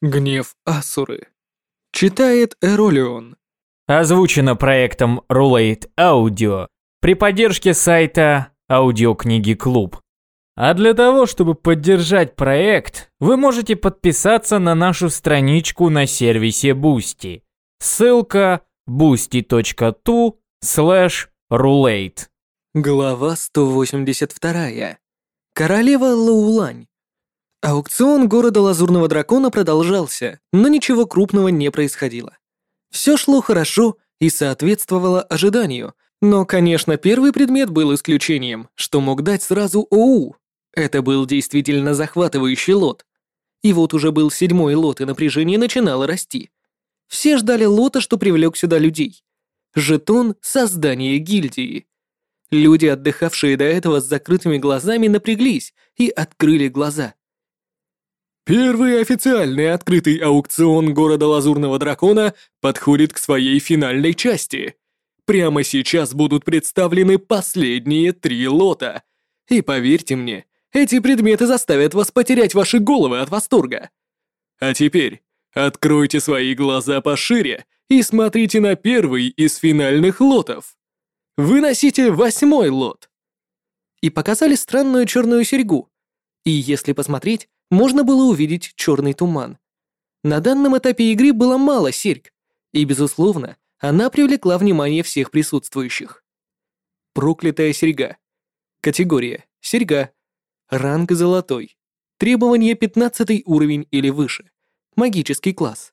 Гнев Асуры. Читает Эролион. Озвучено проектом Roulette Audio при поддержке сайта Аудиокниги Клуб. А для того, чтобы поддержать проект, вы можете подписаться на нашу страничку на сервисе Boosty. Ссылка boosty.tu slash roulette. Глава 182. Королева Лаулань. Аукцион города Лазурного Дракона продолжался, но ничего крупного не происходило. Все шло хорошо и соответствовало ожиданию, но, конечно, первый предмет был исключением, что мог дать сразу ОУ. Это был действительно захватывающий лот. И вот уже был седьмой лот, и напряжение начинало расти. Все ждали лота, что привлек сюда людей. Жетон создания гильдии. Люди, отдыхавшие до этого с закрытыми глазами, напряглись и открыли глаза. Первый официальный открытый аукцион города Лазурного Дракона подходит к своей финальной части. Прямо сейчас будут представлены последние три лота. И поверьте мне, эти предметы заставят вас потерять ваши головы от восторга. А теперь откройте свои глаза пошире и смотрите на первый из финальных лотов. Выносите восьмой лот. И показали странную черную серьгу. И если посмотреть, можно было увидеть черный туман. На данном этапе игры было мало серьг, и, безусловно, она привлекла внимание всех присутствующих. Проклятая серьга. Категория серьга. Ранг золотой. Требование 15 уровень или выше. Магический класс.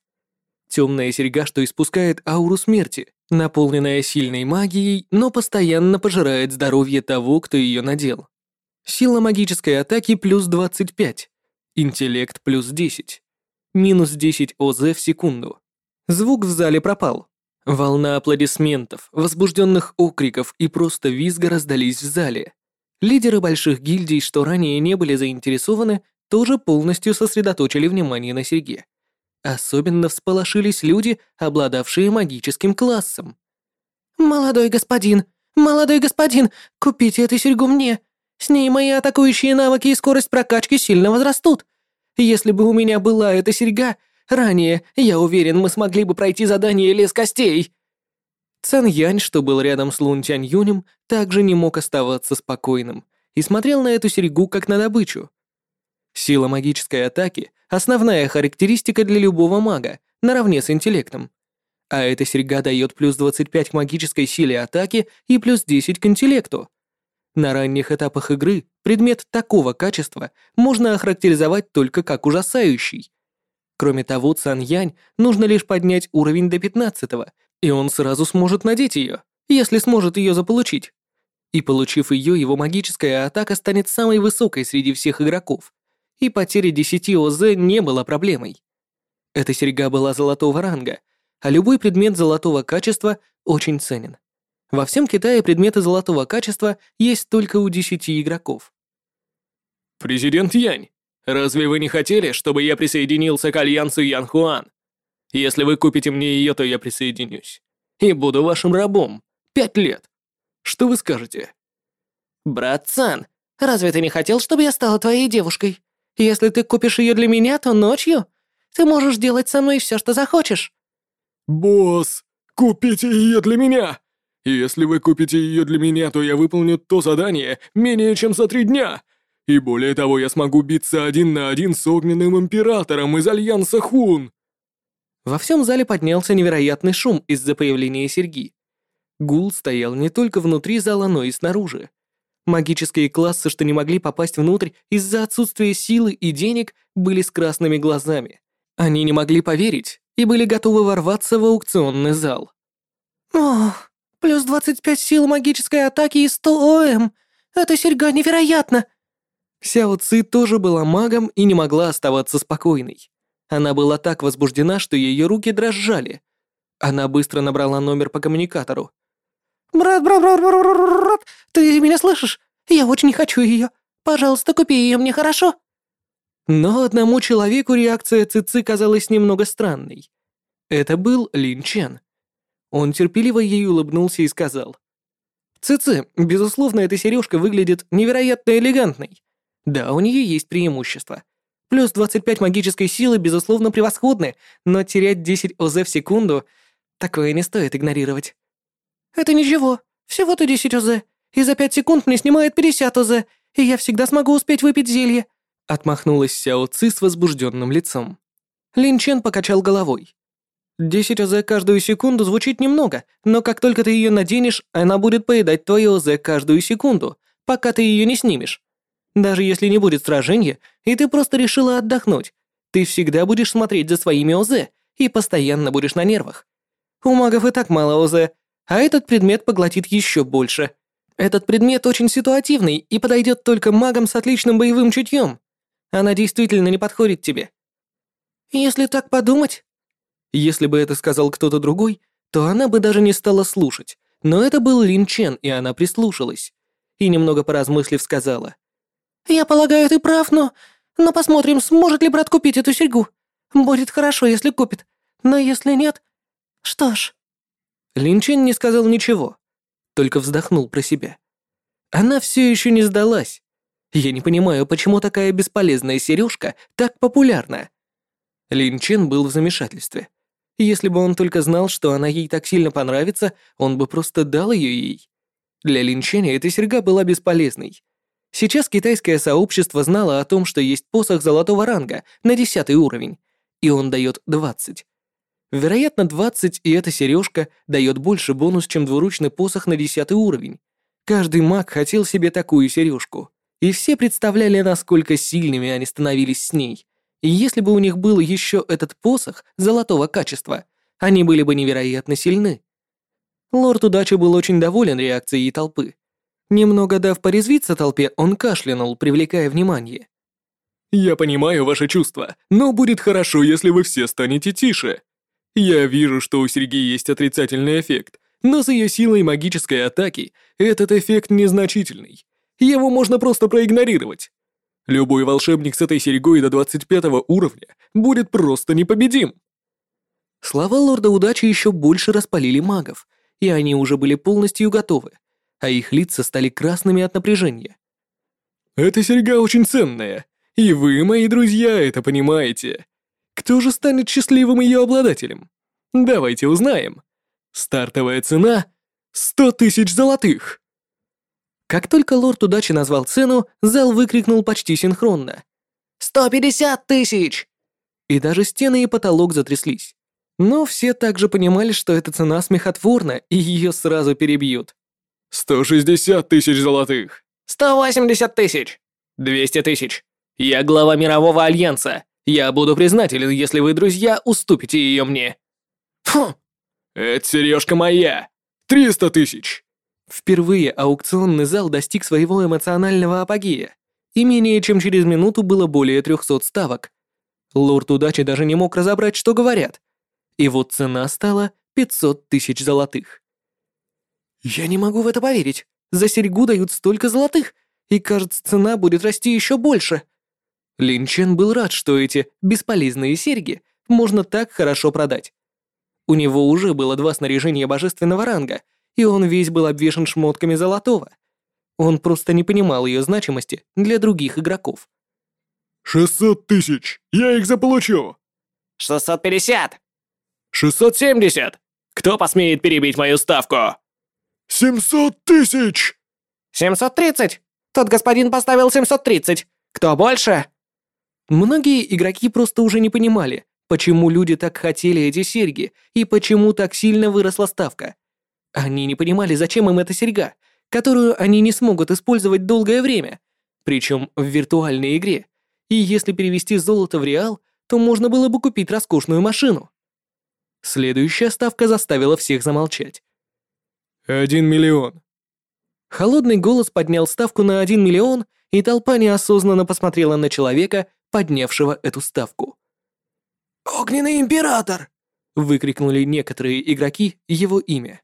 Темная серьга, что испускает ауру смерти, наполненная сильной магией, но постоянно пожирает здоровье того, кто ее надел. Сила магической атаки плюс 25. Интеллект плюс 10. Минус 10 ОЗ в секунду. Звук в зале пропал. Волна аплодисментов, возбужденных окриков и просто визга раздались в зале. Лидеры больших гильдий, что ранее не были заинтересованы, тоже полностью сосредоточили внимание на серьге. Особенно всполошились люди, обладавшие магическим классом. «Молодой господин, молодой господин, купите эту серьгу мне. С ней мои атакующие навыки и скорость прокачки сильно возрастут. Если бы у меня была эта серьга, ранее, я уверен, мы смогли бы пройти задание Лес Костей». Цан Янь, что был рядом с Лун Тянь Юнем, также не мог оставаться спокойным и смотрел на эту серьгу как на добычу. Сила магической атаки — основная характеристика для любого мага, наравне с интеллектом. А эта серьга дает плюс 25 к магической силе атаки и плюс 10 к интеллекту. На ранних этапах игры предмет такого качества можно охарактеризовать только как ужасающий. Кроме того, Цан Янь нужно лишь поднять уровень до 15 и он сразу сможет надеть ее, если сможет ее заполучить. И получив ее, его магическая атака станет самой высокой среди всех игроков, и потеря 10 ОЗ не была проблемой. Эта серьга была золотого ранга, а любой предмет золотого качества очень ценен. Во всем Китае предметы золотого качества есть только у 10 игроков. «Президент Янь, разве вы не хотели, чтобы я присоединился к альянсу Ян Хуан? Если вы купите мне ее, то я присоединюсь. И буду вашим рабом. Пять лет. Что вы скажете?» «Брат Сан, разве ты не хотел, чтобы я стала твоей девушкой? Если ты купишь ее для меня, то ночью ты можешь делать со мной все, что захочешь». «Босс, купите ее для меня!» Если вы купите ее для меня, то я выполню то задание менее чем за три дня. И более того, я смогу биться один на один с огненным императором из Альянса Хун». Во всем зале поднялся невероятный шум из-за появления серьги. Гул стоял не только внутри зала, но и снаружи. Магические классы, что не могли попасть внутрь из-за отсутствия силы и денег, были с красными глазами. Они не могли поверить и были готовы ворваться в аукционный зал. «Ох, Плюс 25 сил магической атаки и 100 ОМ. Эта серьга невероятна!» Сяо Ци тоже была магом и не могла оставаться спокойной. Она была так возбуждена, что ее руки дрожали. Она быстро набрала номер по коммуникатору. «Брат, брат, брат, брат, брат, брат, ты меня слышишь? Я очень хочу ее. Пожалуйста, купи ее мне, хорошо?» Но одному человеку реакция Цици казалась немного странной. Это был Лин Чен. Он терпеливо ей улыбнулся и сказал. «Цици, безусловно, эта сережка выглядит невероятно элегантной. Да, у нее есть преимущества. Плюс 25 магической силы, безусловно, превосходны, но терять 10 ОЗ в секунду — такое не стоит игнорировать. «Это ничего, всего-то 10 ОЗ, и за 5 секунд мне снимает 50 ОЗ, и я всегда смогу успеть выпить зелье», — отмахнулась Сяо Ци с возбужденным лицом. Лин Чен покачал головой. «10 ОЗ каждую секунду звучит немного, но как только ты ее наденешь, она будет поедать твое ОЗ каждую секунду, пока ты ее не снимешь. Даже если не будет сражения, и ты просто решила отдохнуть, ты всегда будешь смотреть за своими ОЗ и постоянно будешь на нервах. У магов и так мало ОЗ, а этот предмет поглотит еще больше. Этот предмет очень ситуативный и подойдет только магам с отличным боевым чутьем. Она действительно не подходит тебе. Если так подумать... Если бы это сказал кто-то другой, то она бы даже не стала слушать. Но это был Лин Чен, и она прислушалась. И немного поразмыслив сказала. «Я полагаю, ты прав, но... Но посмотрим, сможет ли брат купить эту серьгу. Будет хорошо, если купит. Но если нет... Что ж...» Лин Чен не сказал ничего, только вздохнул про себя. Она все еще не сдалась. Я не понимаю, почему такая бесполезная сережка так популярна. Лин Чен был в замешательстве. Если бы он только знал, что она ей так сильно понравится, он бы просто дал ее ей. Для Лин Ченя эта серьга была бесполезной. Сейчас китайское сообщество знало о том, что есть посох золотого ранга на 10 уровень, и он дает 20. Вероятно, 20 и эта сережка дает больше бонус, чем двуручный посох на 10 уровень. Каждый маг хотел себе такую сережку, и все представляли, насколько сильными они становились с ней. И если бы у них был еще этот посох золотого качества, они были бы невероятно сильны. Лорд Удачи был очень доволен реакцией толпы. Немного дав порезвиться толпе, он кашлянул, привлекая внимание. «Я понимаю ваши чувства, но будет хорошо, если вы все станете тише. Я вижу, что у Серьги есть отрицательный эффект, но с ее силой магической атаки этот эффект незначительный. Его можно просто проигнорировать. Любой волшебник с этой серьгой до 25 уровня будет просто непобедим». Слова лорда удачи еще больше распалили магов, и они уже были полностью готовы а их лица стали красными от напряжения. «Эта серьга очень ценная, и вы, мои друзья, это понимаете. Кто же станет счастливым ее обладателем? Давайте узнаем. Стартовая цена — сто тысяч золотых!» Как только лорд удачи назвал цену, зал выкрикнул почти синхронно. «Сто пятьдесят тысяч!» И даже стены и потолок затряслись. Но все также понимали, что эта цена смехотворна, и ее сразу перебьют. «Сто шестьдесят тысяч золотых!» «Сто восемьдесят тысяч!» «Двести тысяч!» «Я глава мирового альянса. Я буду признателен, если вы, друзья, уступите ее мне». «Фу! Это сережка моя! Триста тысяч!» Впервые аукционный зал достиг своего эмоционального апогея, и менее чем через минуту было более трехсот ставок. Лорд удачи даже не мог разобрать, что говорят. И вот цена стала пятьсот тысяч золотых. «Я не могу в это поверить. За серьгу дают столько золотых, и, кажется, цена будет расти еще больше». Лин Чен был рад, что эти бесполезные серьги можно так хорошо продать. У него уже было два снаряжения божественного ранга, и он весь был обвешан шмотками золотого. Он просто не понимал ее значимости для других игроков. «Шестьсот тысяч! Я их заполучу!» «Шестьсот пятьдесят!» «Шестьсот семьдесят! Кто посмеет перебить мою ставку?» «Семьсот тысяч!» «Семьсот тридцать! Тот господин поставил семьсот тридцать! Кто больше?» Многие игроки просто уже не понимали, почему люди так хотели эти серьги и почему так сильно выросла ставка. Они не понимали, зачем им эта серьга, которую они не смогут использовать долгое время, причем в виртуальной игре. И если перевести золото в реал, то можно было бы купить роскошную машину. Следующая ставка заставила всех замолчать. «Один миллион». Холодный голос поднял ставку на один миллион, и толпа неосознанно посмотрела на человека, поднявшего эту ставку. «Огненный император!» — выкрикнули некоторые игроки его имя.